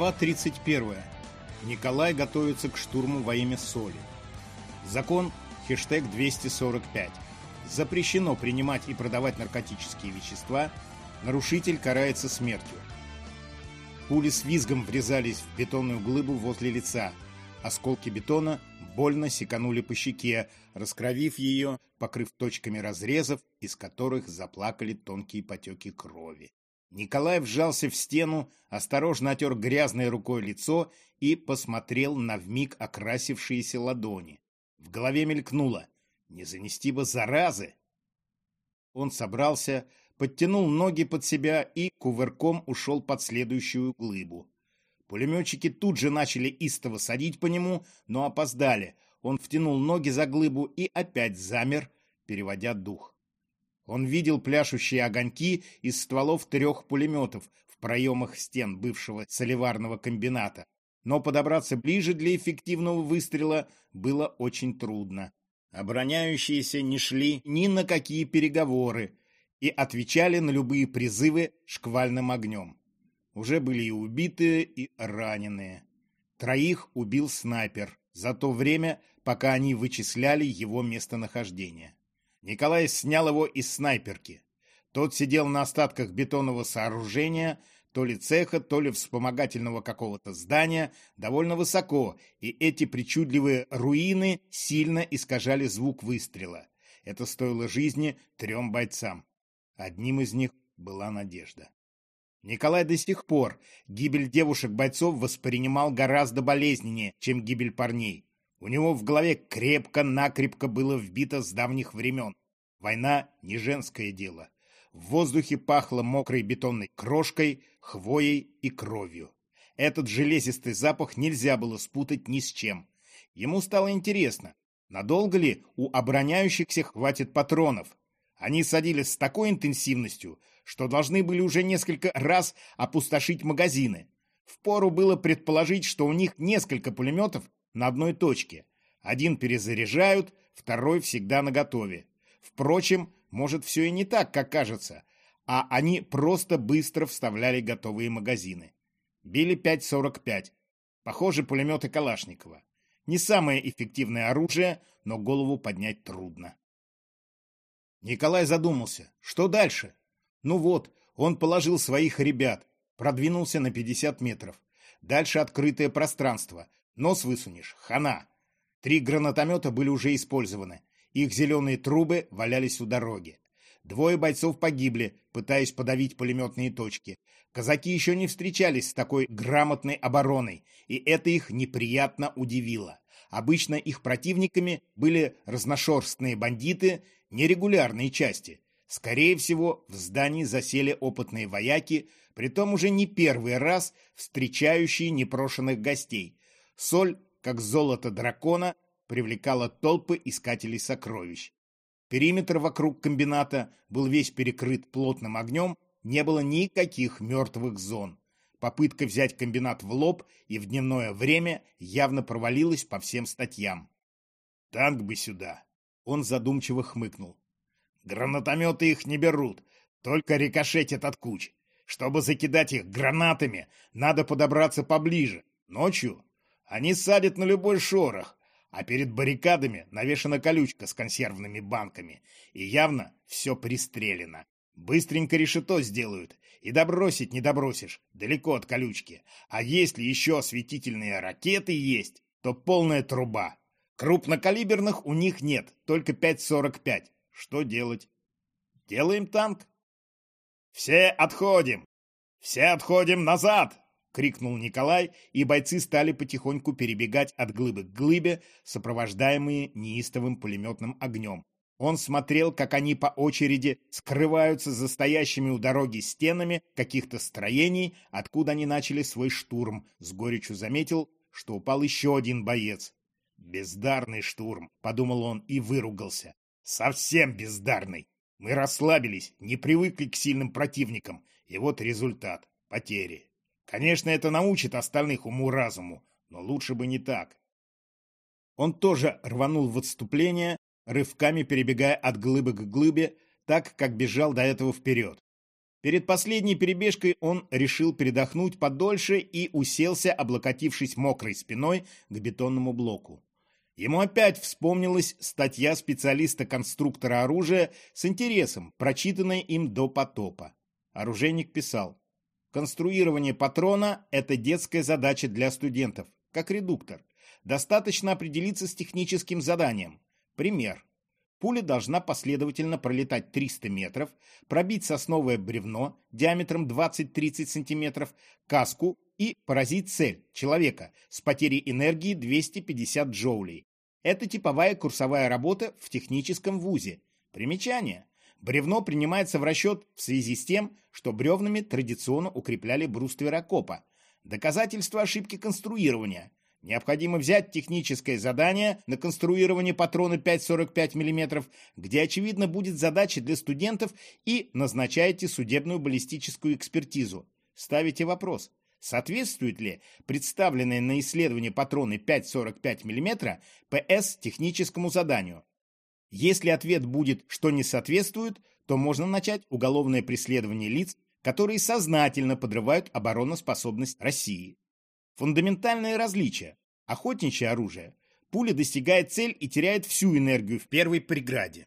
Глава 31. Николай готовится к штурму во имя соли. Закон хештег 245. Запрещено принимать и продавать наркотические вещества. Нарушитель карается смертью. Пули с визгом врезались в бетонную глыбу возле лица. Осколки бетона больно секанули по щеке, раскровив ее, покрыв точками разрезов, из которых заплакали тонкие потеки крови. Николай вжался в стену, осторожно отер грязной рукой лицо и посмотрел на вмиг окрасившиеся ладони. В голове мелькнуло «Не занести бы заразы!» Он собрался, подтянул ноги под себя и кувырком ушел под следующую глыбу. Пулеметчики тут же начали истово садить по нему, но опоздали. Он втянул ноги за глыбу и опять замер, переводя дух. Он видел пляшущие огоньки из стволов трех пулеметов в проемах стен бывшего соливарного комбината. Но подобраться ближе для эффективного выстрела было очень трудно. Обороняющиеся не шли ни на какие переговоры и отвечали на любые призывы шквальным огнем. Уже были и убитые, и раненые. Троих убил снайпер за то время, пока они вычисляли его местонахождение. Николай снял его из снайперки. Тот сидел на остатках бетонного сооружения, то ли цеха, то ли вспомогательного какого-то здания, довольно высоко, и эти причудливые руины сильно искажали звук выстрела. Это стоило жизни трем бойцам. Одним из них была Надежда. Николай до сих пор гибель девушек-бойцов воспринимал гораздо болезненнее, чем гибель парней. У него в голове крепко-накрепко было вбито с давних времен. Война не женское дело. В воздухе пахло мокрой бетонной крошкой, хвоей и кровью. Этот железистый запах нельзя было спутать ни с чем. Ему стало интересно, надолго ли у обороняющихся хватит патронов. Они садились с такой интенсивностью, что должны были уже несколько раз опустошить магазины. Впору было предположить, что у них несколько пулеметов на одной точке. Один перезаряжают, второй всегда наготове. Впрочем, может все и не так, как кажется, а они просто быстро вставляли готовые магазины. Били 5.45. Похоже, пулеметы Калашникова. Не самое эффективное оружие, но голову поднять трудно. Николай задумался, что дальше? Ну вот, он положил своих ребят, продвинулся на 50 метров. Дальше открытое пространство, Нос высунешь, хана. Три гранатомета были уже использованы. Их зеленые трубы валялись у дороги. Двое бойцов погибли, пытаясь подавить пулеметные точки. Казаки еще не встречались с такой грамотной обороной, и это их неприятно удивило. Обычно их противниками были разношерстные бандиты, нерегулярные части. Скорее всего, в здании засели опытные вояки, притом уже не первый раз встречающие непрошенных гостей, Соль, как золото дракона, привлекала толпы искателей сокровищ. Периметр вокруг комбината был весь перекрыт плотным огнем, не было никаких мертвых зон. Попытка взять комбинат в лоб и в дневное время явно провалилась по всем статьям. «Танк бы сюда!» Он задумчиво хмыкнул. «Гранатометы их не берут, только рикошетят от куч. Чтобы закидать их гранатами, надо подобраться поближе. Ночью они садят на любой шорох, а перед баррикадами навешана колючка с консервными банками, и явно все пристрелено. Быстренько решето сделают, и добросить не добросишь, далеко от колючки. А если еще осветительные ракеты есть, то полная труба. Крупнокалиберных у них нет, только 5,45. Что делать? Делаем танк. Все отходим! Все отходим назад! — крикнул Николай, и бойцы стали потихоньку перебегать от глыбы к глыбе, сопровождаемые неистовым пулеметным огнем. Он смотрел, как они по очереди скрываются за стоящими у дороги стенами каких-то строений, откуда они начали свой штурм. С горечью заметил, что упал еще один боец. «Бездарный штурм», — подумал он и выругался. «Совсем бездарный. Мы расслабились, не привыкли к сильным противникам, и вот результат — потери». Конечно, это научит остальных уму-разуму, но лучше бы не так. Он тоже рванул в отступление, рывками перебегая от глыбы к глыбе, так, как бежал до этого вперед. Перед последней перебежкой он решил передохнуть подольше и уселся, облокотившись мокрой спиной к бетонному блоку. Ему опять вспомнилась статья специалиста-конструктора оружия с интересом, прочитанная им до потопа. Оружейник писал, «Конструирование патрона – это детская задача для студентов, как редуктор. Достаточно определиться с техническим заданием. Пример. Пуля должна последовательно пролетать 300 метров, пробить сосновое бревно диаметром 20-30 см, каску и поразить цель, человека, с потерей энергии 250 джоулей. Это типовая курсовая работа в техническом вузе. Примечание. Бревно принимается в расчет в связи с тем, что бревнами традиционно укрепляли бруствер окопа. Доказательство ошибки конструирования. Необходимо взять техническое задание на конструирование патрона 5,45 мм, где, очевидно, будет задача для студентов, и назначаете судебную баллистическую экспертизу. Ставите вопрос, соответствует ли представленные на исследование патроны 5,45 мм ПС техническому заданию. Если ответ будет, что не соответствует, то можно начать уголовное преследование лиц, которые сознательно подрывают обороноспособность России. Фундаментальное различие. Охотничье оружие. Пуля достигает цель и теряет всю энергию в первой преграде.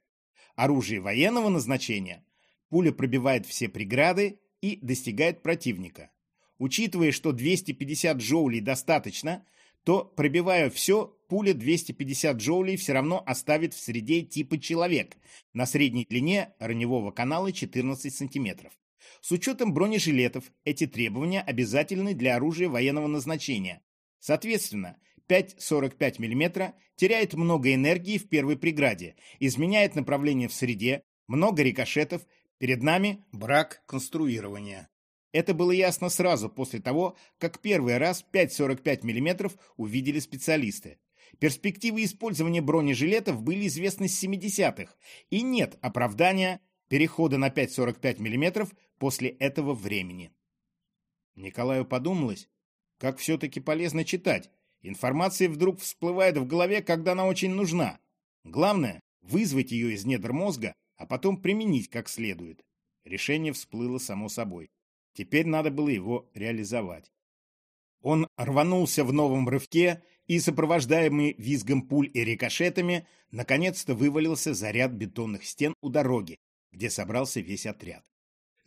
Оружие военного назначения. Пуля пробивает все преграды и достигает противника. Учитывая, что 250 джоулей достаточно, то, пробивая все, пуля 250 джоулей все равно оставит в среде типа человек на средней длине раневого канала 14 сантиметров. С учетом бронежилетов эти требования обязательны для оружия военного назначения. Соответственно, 5,45 мм теряет много энергии в первой преграде, изменяет направление в среде, много рикошетов, перед нами брак конструирования. Это было ясно сразу после того, как первый раз 5,45 мм увидели специалисты. Перспективы использования бронежилетов были известны с 70-х, и нет оправдания перехода на 5,45 мм после этого времени. Николаю подумалось, как все-таки полезно читать. Информация вдруг всплывает в голове, когда она очень нужна. Главное – вызвать ее из недр мозга, а потом применить как следует. Решение всплыло само собой. Теперь надо было его реализовать. Он рванулся в новом рывке и, сопровождаемый визгом пуль и рикошетами, наконец-то вывалился за ряд бетонных стен у дороги, где собрался весь отряд.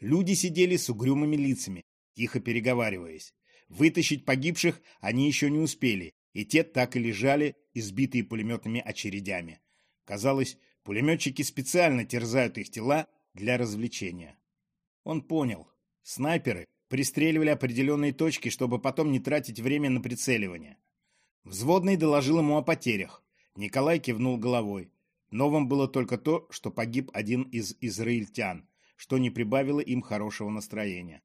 Люди сидели с угрюмыми лицами, тихо переговариваясь. Вытащить погибших они еще не успели, и те так и лежали, избитые пулеметными очередями. Казалось, пулеметчики специально терзают их тела для развлечения. Он понял. Снайперы пристреливали определенные точки, чтобы потом не тратить время на прицеливание. Взводный доложил ему о потерях. Николай кивнул головой. Новым было только то, что погиб один из израильтян что не прибавило им хорошего настроения.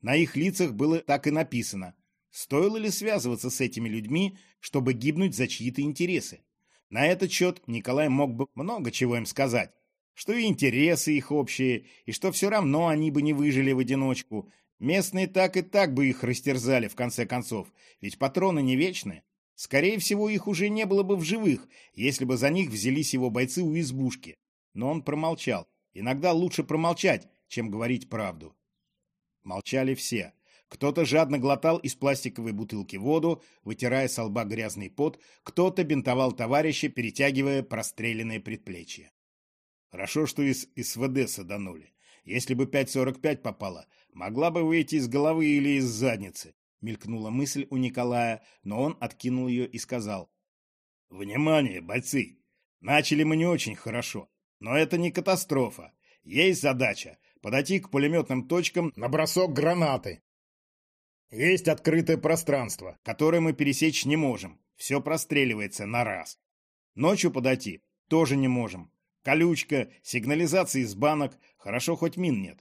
На их лицах было так и написано. Стоило ли связываться с этими людьми, чтобы гибнуть за чьи-то интересы? На этот счет Николай мог бы много чего им сказать. Что и интересы их общие, и что все равно они бы не выжили в одиночку. Местные так и так бы их растерзали в конце концов, ведь патроны не вечны. Скорее всего, их уже не было бы в живых, если бы за них взялись его бойцы у избушки. Но он промолчал, Иногда лучше промолчать, чем говорить правду. Молчали все. Кто-то жадно глотал из пластиковой бутылки воду, вытирая с лба грязный пот, кто-то бинтовал товарища, перетягивая простреленные предплечья. Хорошо, что из СВД саданули. Если бы 5.45 попало, могла бы выйти из головы или из задницы. Мелькнула мысль у Николая, но он откинул ее и сказал. «Внимание, бойцы! Начали мы не очень хорошо. Но это не катастрофа. Есть задача – подойти к пулеметным точкам на бросок гранаты. Есть открытое пространство, которое мы пересечь не можем. Все простреливается на раз. Ночью подойти тоже не можем. Колючка, сигнализация из банок, хорошо хоть мин нет.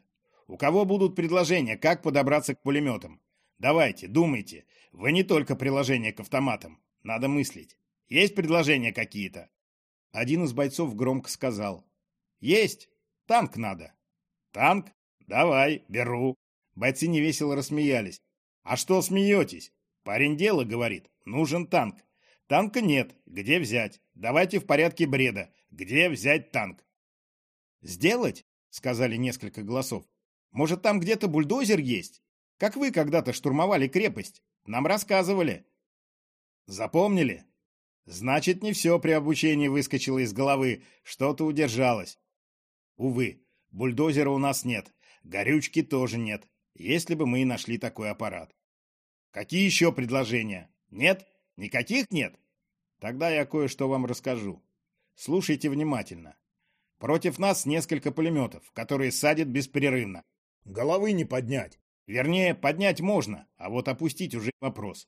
У кого будут предложения, как подобраться к пулеметам? Давайте, думайте. Вы не только приложение к автоматам. Надо мыслить. Есть предложения какие-то? Один из бойцов громко сказал. «Есть! Танк надо!» «Танк? Давай, беру!» Бойцы невесело рассмеялись. «А что смеетесь?» Парень дело говорит. «Нужен танк». «Танка нет. Где взять? Давайте в порядке бреда. Где взять танк?» «Сделать?» — сказали несколько голосов. Может, там где-то бульдозер есть? Как вы когда-то штурмовали крепость? Нам рассказывали. Запомнили? Значит, не все при обучении выскочило из головы, что-то удержалось. Увы, бульдозера у нас нет, горючки тоже нет, если бы мы и нашли такой аппарат. Какие еще предложения? Нет? Никаких нет? Тогда я кое-что вам расскажу. Слушайте внимательно. Против нас несколько пулеметов, которые садят беспрерывно. Головы не поднять. Вернее, поднять можно, а вот опустить уже вопрос.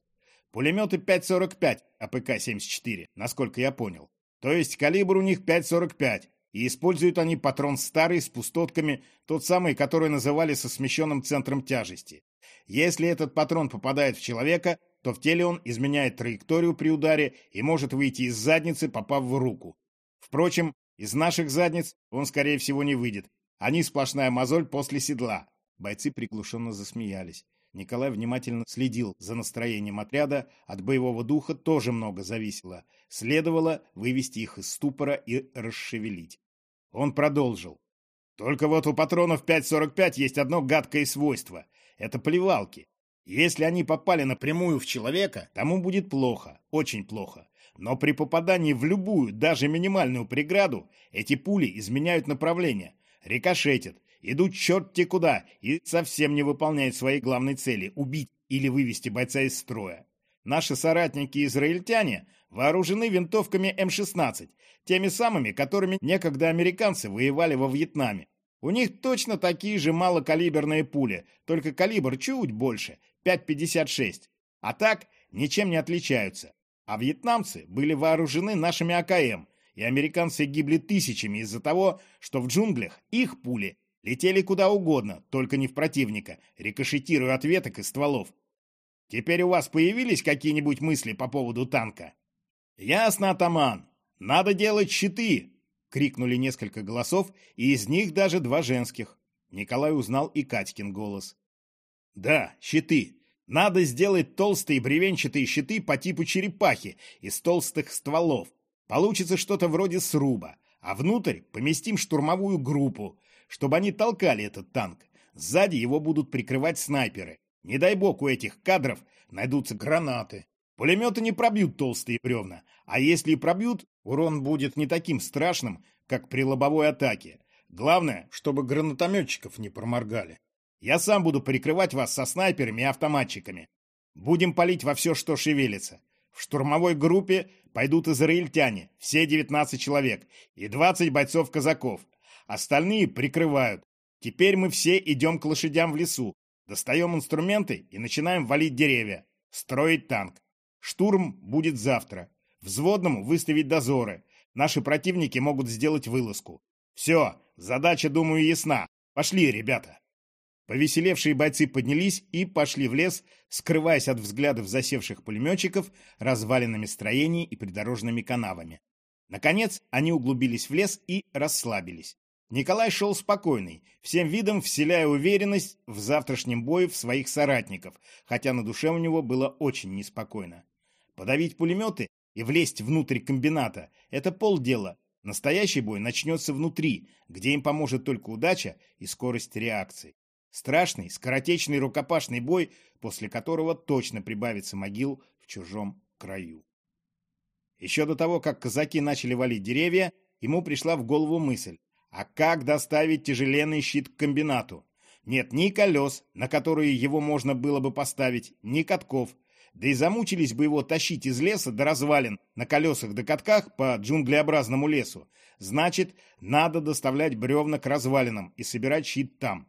Пулеметы 5.45 АПК-74, насколько я понял. То есть калибр у них 5.45, и используют они патрон старый с пустотками, тот самый, который называли со смещенным центром тяжести. Если этот патрон попадает в человека, то в теле он изменяет траекторию при ударе и может выйти из задницы, попав в руку. Впрочем, из наших задниц он, скорее всего, не выйдет. Они сплошная мозоль после седла. Бойцы приглушенно засмеялись. Николай внимательно следил за настроением отряда, от боевого духа тоже много зависело. Следовало вывести их из ступора и расшевелить. Он продолжил. Только вот у патронов 5.45 есть одно гадкое свойство. Это плевалки. Если они попали напрямую в человека, тому будет плохо, очень плохо. Но при попадании в любую, даже минимальную преграду, эти пули изменяют направление, рикошетят, идут черт-те куда и совсем не выполняют своей главной цели – убить или вывести бойца из строя. Наши соратники-израильтяне вооружены винтовками М-16, теми самыми, которыми некогда американцы воевали во Вьетнаме. У них точно такие же малокалиберные пули, только калибр чуть больше, 5,56. А так ничем не отличаются. А вьетнамцы были вооружены нашими АКМ, и американцы гибли тысячами из-за того, что в джунглях их пули летели куда угодно, только не в противника, рикошетируя от веток и стволов. Теперь у вас появились какие-нибудь мысли по поводу танка? Ясно, атаман. Надо делать щиты, крикнули несколько голосов, и из них даже два женских. Николай узнал и Катькин голос. Да, щиты. Надо сделать толстые бревенчатые щиты по типу черепахи из толстых стволов. Получится что-то вроде сруба, а внутрь поместим штурмовую группу, чтобы они толкали этот танк. Сзади его будут прикрывать снайперы. Не дай бог у этих кадров найдутся гранаты. Пулеметы не пробьют толстые бревна, а если и пробьют, урон будет не таким страшным, как при лобовой атаке. Главное, чтобы гранатометчиков не проморгали. Я сам буду прикрывать вас со снайперами и автоматчиками. Будем палить во все, что шевелится. В штурмовой группе пойдут израильтяне, все 19 человек, и 20 бойцов-казаков. Остальные прикрывают. Теперь мы все идем к лошадям в лесу, достаем инструменты и начинаем валить деревья, строить танк. Штурм будет завтра. Взводному выставить дозоры. Наши противники могут сделать вылазку. Все, задача, думаю, ясна. Пошли, ребята. Повеселевшие бойцы поднялись и пошли в лес, скрываясь от взглядов засевших пулеметчиков развалинами строений и придорожными канавами. Наконец, они углубились в лес и расслабились. Николай шел спокойный, всем видом вселяя уверенность в завтрашнем бое в своих соратников, хотя на душе у него было очень неспокойно. Подавить пулеметы и влезть внутрь комбината – это полдела. Настоящий бой начнется внутри, где им поможет только удача и скорость реакции. Страшный, скоротечный рукопашный бой, после которого точно прибавится могил в чужом краю. Еще до того, как казаки начали валить деревья, ему пришла в голову мысль, а как доставить тяжеленный щит к комбинату? Нет ни колес, на которые его можно было бы поставить, ни катков, да и замучились бы его тащить из леса до развалин на колесах до катках по джунглеобразному лесу. Значит, надо доставлять бревна к развалинам и собирать щит там.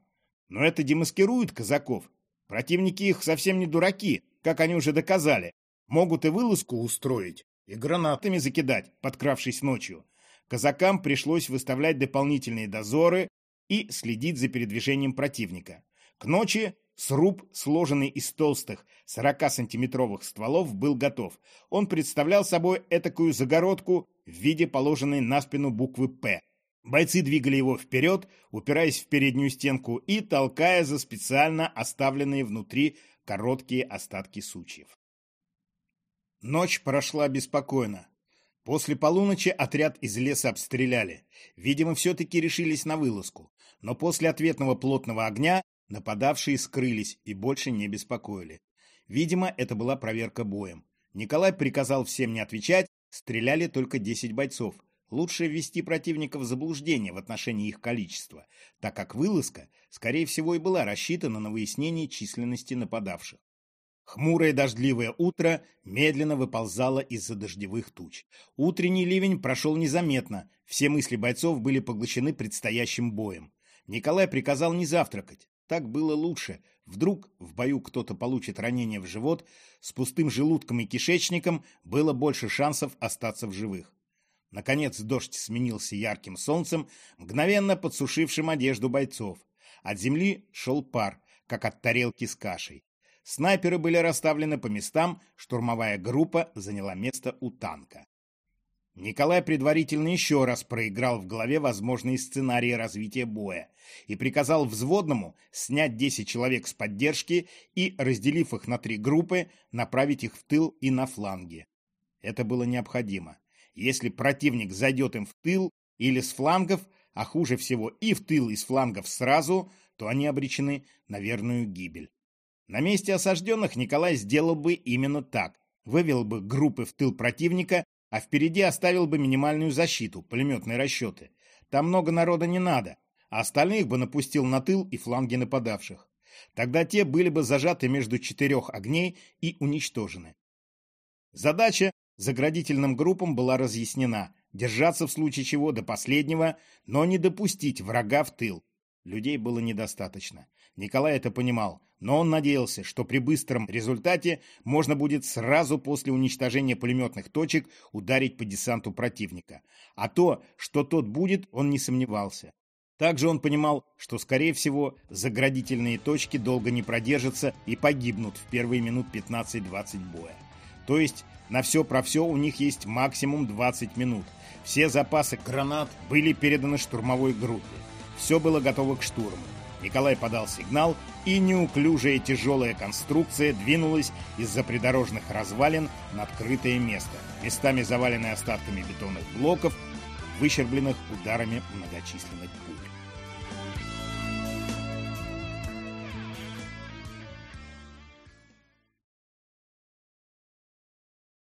Но это демаскирует казаков. Противники их совсем не дураки, как они уже доказали. Могут и вылазку устроить, и гранатами закидать, подкравшись ночью. Казакам пришлось выставлять дополнительные дозоры и следить за передвижением противника. К ночи сруб, сложенный из толстых 40-сантиметровых стволов, был готов. Он представлял собой этакую загородку в виде положенной на спину буквы «П». Бойцы двигали его вперед, упираясь в переднюю стенку и толкая за специально оставленные внутри короткие остатки сучьев. Ночь прошла беспокойно. После полуночи отряд из леса обстреляли. Видимо, все-таки решились на вылазку. Но после ответного плотного огня нападавшие скрылись и больше не беспокоили. Видимо, это была проверка боем. Николай приказал всем не отвечать, стреляли только 10 бойцов. Лучше ввести противника в заблуждение в отношении их количества, так как вылазка, скорее всего, и была рассчитана на выяснение численности нападавших. Хмурое дождливое утро медленно выползало из-за дождевых туч. Утренний ливень прошел незаметно, все мысли бойцов были поглощены предстоящим боем. Николай приказал не завтракать, так было лучше. Вдруг в бою кто-то получит ранение в живот, с пустым желудком и кишечником было больше шансов остаться в живых. Наконец дождь сменился ярким солнцем, мгновенно подсушившим одежду бойцов. От земли шел пар, как от тарелки с кашей. Снайперы были расставлены по местам, штурмовая группа заняла место у танка. Николай предварительно еще раз проиграл в голове возможные сценарии развития боя и приказал взводному снять 10 человек с поддержки и, разделив их на три группы, направить их в тыл и на фланги. Это было необходимо. Если противник зайдет им в тыл или с флангов, а хуже всего и в тыл, и с флангов сразу, то они обречены на верную гибель. На месте осажденных Николай сделал бы именно так. Вывел бы группы в тыл противника, а впереди оставил бы минимальную защиту, пулеметные расчеты. Там много народа не надо, а остальных бы напустил на тыл и фланги нападавших. Тогда те были бы зажаты между четырех огней и уничтожены. Задача заградительным группам была разъяснена – держаться в случае чего до последнего, но не допустить врага в тыл. Людей было недостаточно. Николай это понимал, но он надеялся, что при быстром результате можно будет сразу после уничтожения пулеметных точек ударить по десанту противника. А то, что тот будет, он не сомневался. Также он понимал, что, скорее всего, заградительные точки долго не продержатся и погибнут в первые минут 15-20 боя. То есть на все про все у них есть максимум 20 минут. Все запасы гранат были переданы штурмовой группе. Все было готово к штурму. Николай подал сигнал, и неуклюжая тяжелая конструкция двинулась из-за придорожных развалин на открытое место, местами заваленное остатками бетонных блоков, выщербленных ударами многочисленных пуль.